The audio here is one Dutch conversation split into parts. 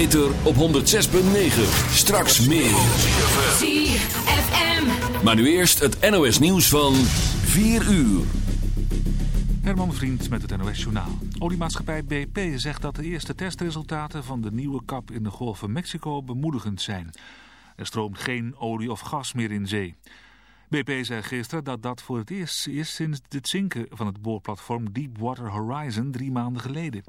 ether op 106.9. Straks meer. ZFM. Maar nu eerst het NOS nieuws van 4 uur. Herman Vriend met het NOS Journaal. Oliemaatschappij BP zegt dat de eerste testresultaten van de nieuwe kap in de Golf van Mexico bemoedigend zijn. Er stroomt geen olie of gas meer in zee. BP zei gisteren dat dat voor het eerst is sinds het zinken van het boorplatform Deepwater Horizon drie maanden geleden.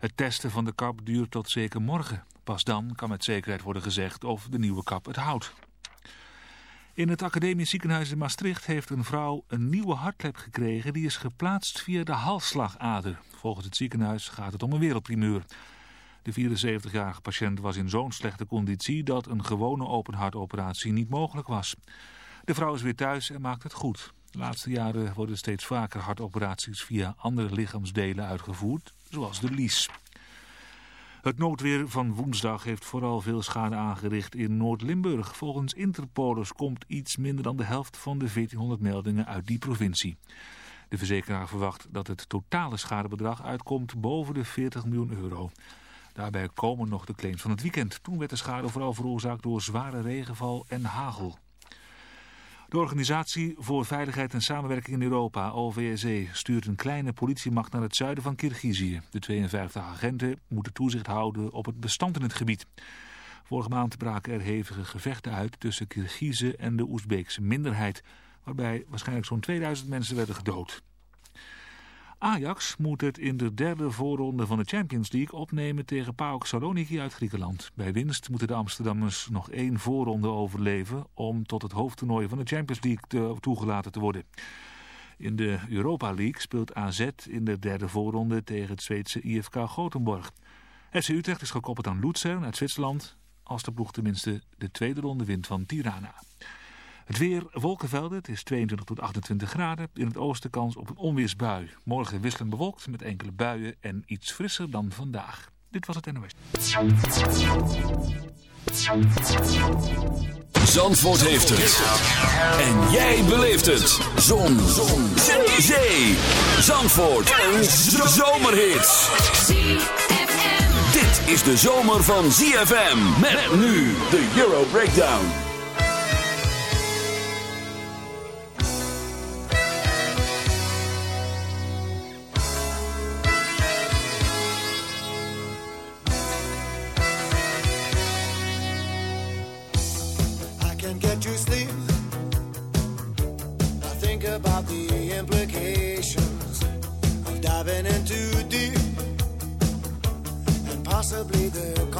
Het testen van de kap duurt tot zeker morgen. Pas dan kan met zekerheid worden gezegd of de nieuwe kap het houdt. In het academisch ziekenhuis in Maastricht heeft een vrouw een nieuwe hartklep gekregen die is geplaatst via de halsslagader. Volgens het ziekenhuis gaat het om een wereldprimeur. De 74-jarige patiënt was in zo'n slechte conditie dat een gewone openhartoperatie niet mogelijk was. De vrouw is weer thuis en maakt het goed. De laatste jaren worden steeds vaker hartoperaties via andere lichaamsdelen uitgevoerd, zoals de lies. Het noodweer van woensdag heeft vooral veel schade aangericht in Noord-Limburg. Volgens Interpolis komt iets minder dan de helft van de 1400 meldingen uit die provincie. De verzekeraar verwacht dat het totale schadebedrag uitkomt boven de 40 miljoen euro. Daarbij komen nog de claims van het weekend. Toen werd de schade vooral veroorzaakt door zware regenval en hagel. De Organisatie voor Veiligheid en Samenwerking in Europa, OVSE, stuurt een kleine politiemacht naar het zuiden van Kirgizië. De 52 agenten moeten toezicht houden op het bestand in het gebied. Vorige maand braken er hevige gevechten uit tussen Kirgizen en de Oezbeekse minderheid, waarbij waarschijnlijk zo'n 2000 mensen werden gedood. Ajax moet het in de derde voorronde van de Champions League opnemen tegen PAOK Saloniki uit Griekenland. Bij winst moeten de Amsterdammers nog één voorronde overleven om tot het hoofdtoernooi van de Champions League te, toegelaten te worden. In de Europa League speelt AZ in de derde voorronde tegen het Zweedse IFK Gothenburg. FC Utrecht is gekoppeld aan Luzern uit Zwitserland als de ploeg tenminste de tweede ronde wint van Tirana. Het weer, wolkenvelden, het is 22 tot 28 graden. In het oosten kans op een onweersbui. Morgen wisselend bewolkt met enkele buien en iets frisser dan vandaag. Dit was het NOS. Zandvoort heeft het. En jij beleeft het. Zon. Zon. Zee. Zandvoort. Een zomerhit. Dit is de zomer van ZFM. Met nu de Euro Breakdown.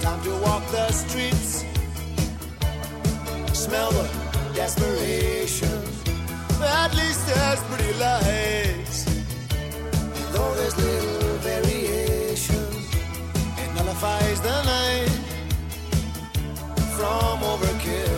time to walk the streets. Smell the desperation. At least there's pretty lights. Though there's little variation, it nullifies the night from overkill.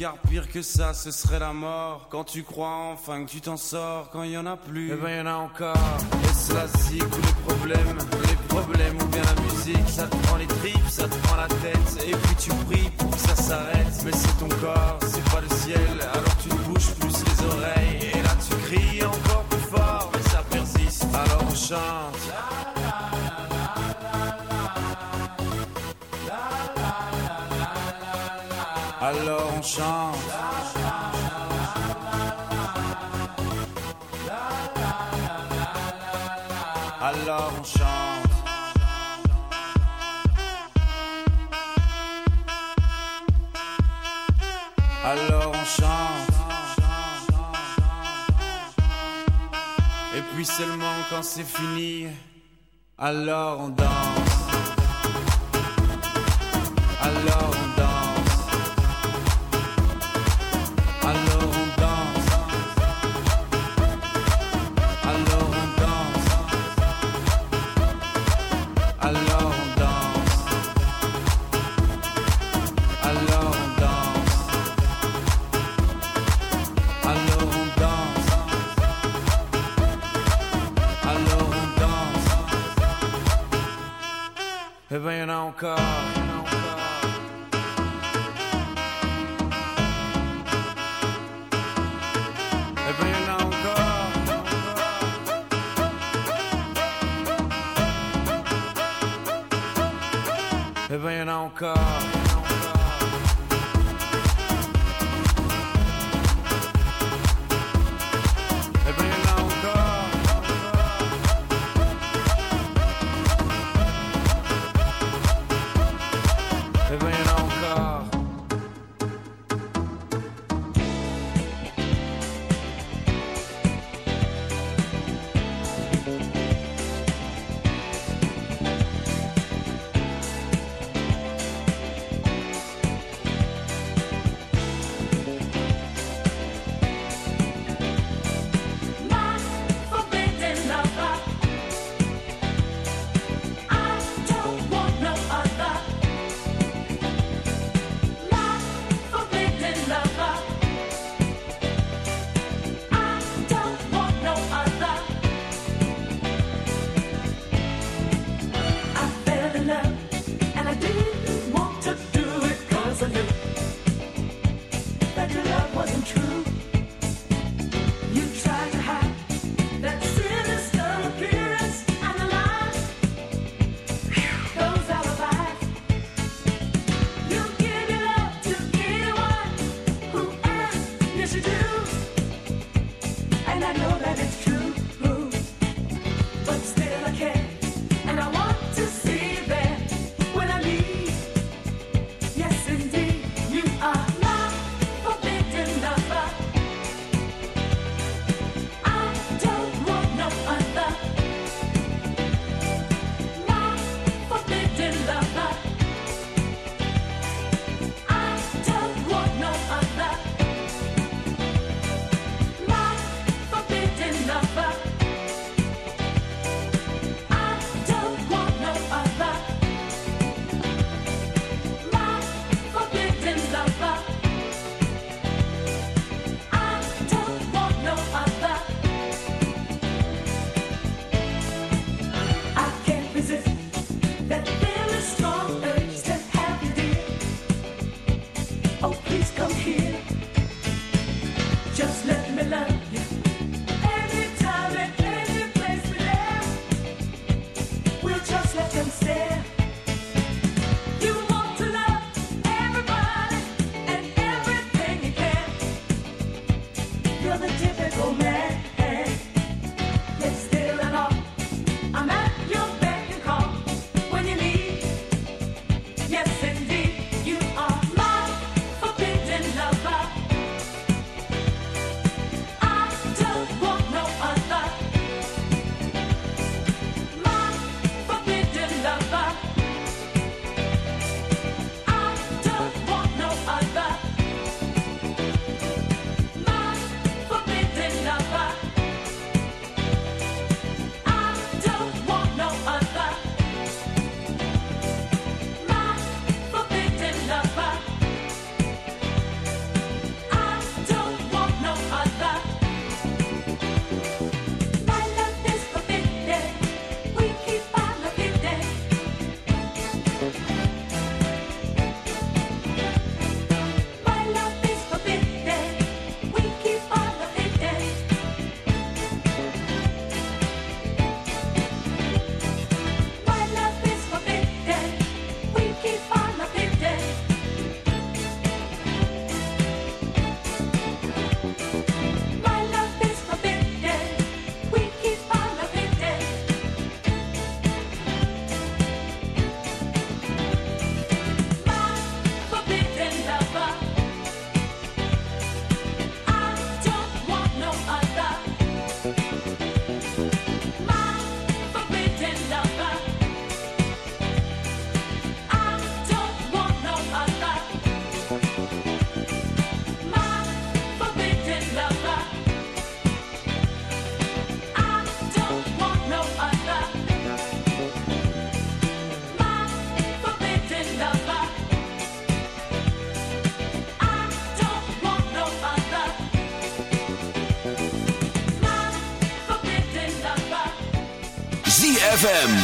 Car pire que ça, ce serait la mort. Quand tu crois enfin que tu t'en sors, quand il y en a plus, eh ben y en a encore. Laisse la zig ou les problèmes, les problèmes ou bien la musique. Ça te prend les tripes, ça te prend la tête. Et puis tu pries pour que ça s'arrête. Mais c'est ton corps, c'est pas le ciel. seulement quand c'est fini, alors on danse. Alors on danse.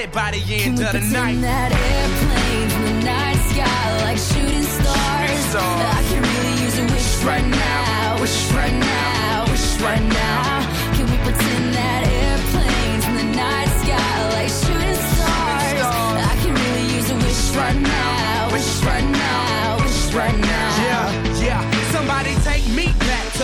It by the end of the night. that airplane from the night sky like shooting stars. stars. I can really use a wish right now, wish right now, wish right now.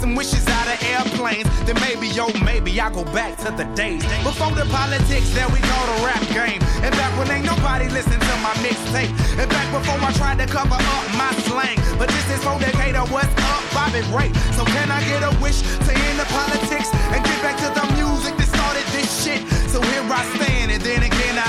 some wishes out of airplanes, then maybe, yo, maybe I go back to the days before the politics that we call the rap game. And back when ain't nobody listen to my mixtape. And back before I tried to cover up my slang. But this is for Decatur, what's up, Bobby Ray? So can I get a wish to end the politics and get back to the music that started this shit? So here I stand, and then again I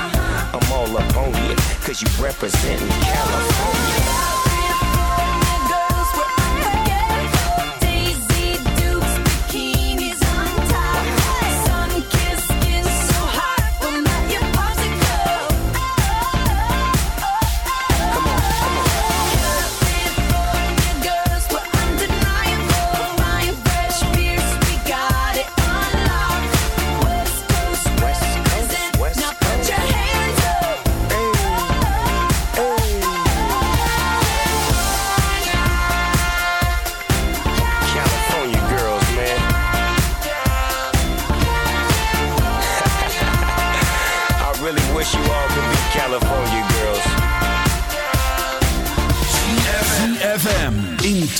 all up on you, cause you representing California.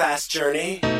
fast journey.